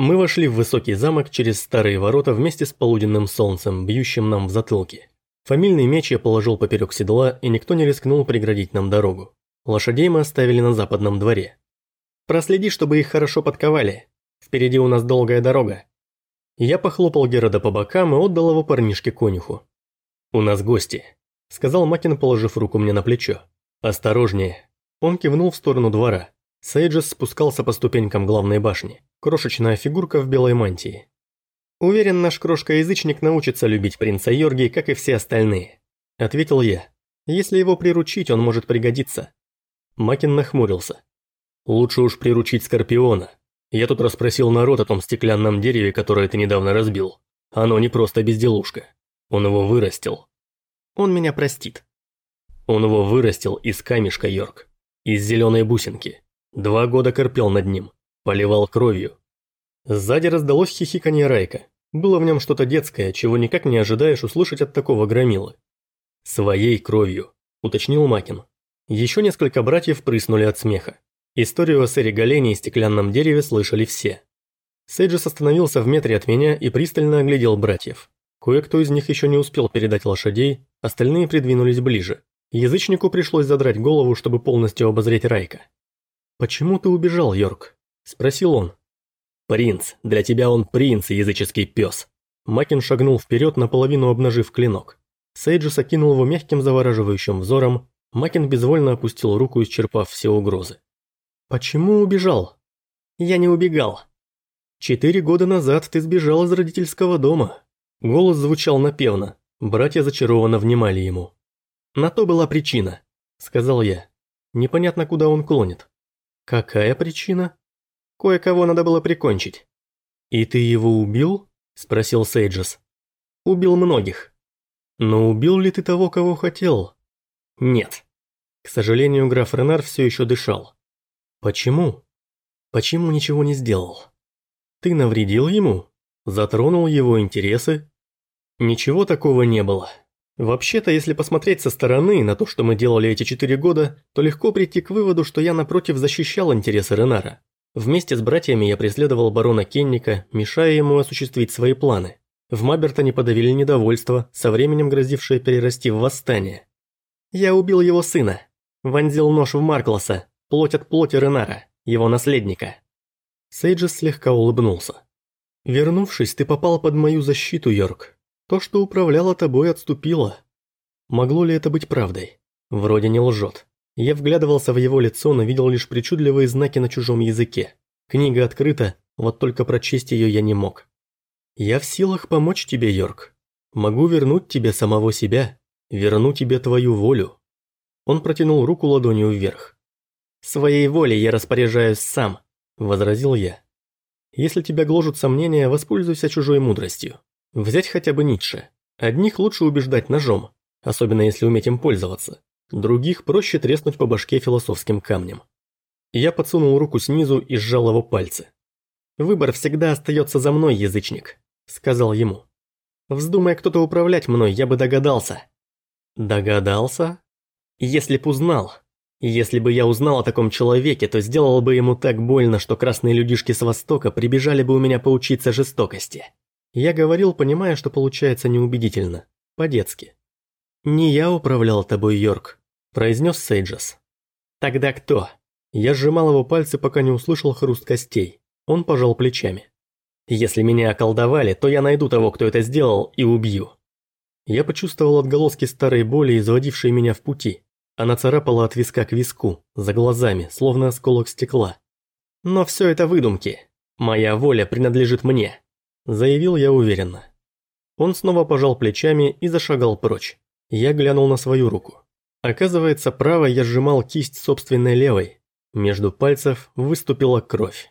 Мы вошли в высокий замок через старые ворота вместе с полуденным солнцем, бьющим нам в затылки. Фамильный меч я положил поперек седла, и никто не рискнул преградить нам дорогу. Лошадей мы оставили на западном дворе. Проследи, чтобы их хорошо подковали. Впереди у нас долгая дорога. Я похлопал Герода по бокам и отдал его парнишке-конюху. «У нас гости», – сказал Макин, положив руку мне на плечо. «Осторожнее». Он кивнул в сторону двора. Сейджес спускался по ступенькам главной башни. Крошечная фигурка в белой мантии. «Уверен, наш крошка-язычник научится любить принца Йорги, как и все остальные», – ответил я. «Если его приручить, он может пригодиться». Макин нахмурился. «Лучше уж приручить Скорпиона. Я тут расспросил народ о том стеклянном дереве, которое ты недавно разбил. Оно не просто безделушка. Он его вырастил». «Он меня простит». «Он его вырастил из камешка, Йорк. Из зеленой бусинки. Два года корпел над ним. Поливал кровью. Сзади раздалось хихиканье Райка. Было в нем что-то детское, чего никак не ожидаешь услышать от такого громилы. «Своей кровью», – уточнил Макин. Еще несколько братьев прыснули от смеха. Историю о сэре Галене и стеклянном дереве слышали все. Сейджес остановился в метре от меня и пристально оглядел братьев. Кое-кто из них еще не успел передать лошадей, остальные придвинулись ближе. Язычнику пришлось задрать голову, чтобы полностью обозреть Райка. «Почему ты убежал, Йорк?» – спросил он. «Принц, для тебя он принц, языческий пес». Макин шагнул вперед, наполовину обнажив клинок. Сейджис окинул его мягким завораживающим взором, Макин безвольно опустил руку, исчерпав все угрозы. «Почему убежал?» «Я не убегал». «Четыре года назад ты сбежал из родительского дома». Голос звучал напевно, братья зачарованно внимали ему. «На то была причина», – сказал я. Непонятно, куда он клонит. «Какая причина?» «Кое-кого надо было прикончить». «И ты его убил?» – спросил Сейджес. «Убил многих». «Но убил ли ты того, кого хотел?» «Нет». К сожалению, граф Ренар все еще дышал. «Почему?» «Почему ничего не сделал?» «Ты навредил ему? Затронул его интересы?» «Ничего такого не было. Вообще-то, если посмотреть со стороны на то, что мы делали эти четыре года, то легко прийти к выводу, что я напротив защищал интересы Ренара. Вместе с братьями я преследовал барона Кенника, мешая ему осуществить свои планы. В Мабертоне подавили недовольство, со временем грозившее перерасти в восстание. Я убил его сына. Вонзил нож в Марклоса, плоть от плоти Ренара, его наследника. Сейджес слегка улыбнулся. «Вернувшись, ты попал под мою защиту, Йорк. То, что управляло тобой, отступило. Могло ли это быть правдой? Вроде не лжет. Я вглядывался в его лицо, но видел лишь причудливые знаки на чужом языке. Книга открыта, вот только прочесть ее я не мог. Я в силах помочь тебе, Йорк. Могу вернуть тебе самого себя, верну тебе твою волю. Он протянул руку ладонью вверх. «Своей волей я распоряжаюсь сам», – возразил я. «Если тебя гложут сомнения, воспользуйся чужой мудростью. Взять хотя бы Ницше. Одних лучше убеждать ножом, особенно если уметь им пользоваться. Других проще треснуть по башке философским камнем. Я подсунул руку снизу и сжал его пальцы. «Выбор всегда остается за мной, язычник», – сказал ему. «Вздумай кто-то управлять мной, я бы догадался». «Догадался?» «Если б узнал. Если бы я узнал о таком человеке, то сделал бы ему так больно, что красные людишки с Востока прибежали бы у меня поучиться жестокости». Я говорил, понимая, что получается неубедительно. По-детски. «Не я управлял тобой, Йорк», – произнес Сейджес. «Тогда кто?» Я сжимал его пальцы, пока не услышал хруст костей. Он пожал плечами. «Если меня околдовали, то я найду того, кто это сделал, и убью». Я почувствовал отголоски старой боли, изводившей меня в пути. Она царапала от виска к виску, за глазами, словно осколок стекла. «Но все это выдумки. Моя воля принадлежит мне заявил я уверенно. Он снова пожал плечами и зашагал прочь. Я глянул на свою руку. Оказывается, правой я сжимал кисть собственной левой. Между пальцев выступила кровь.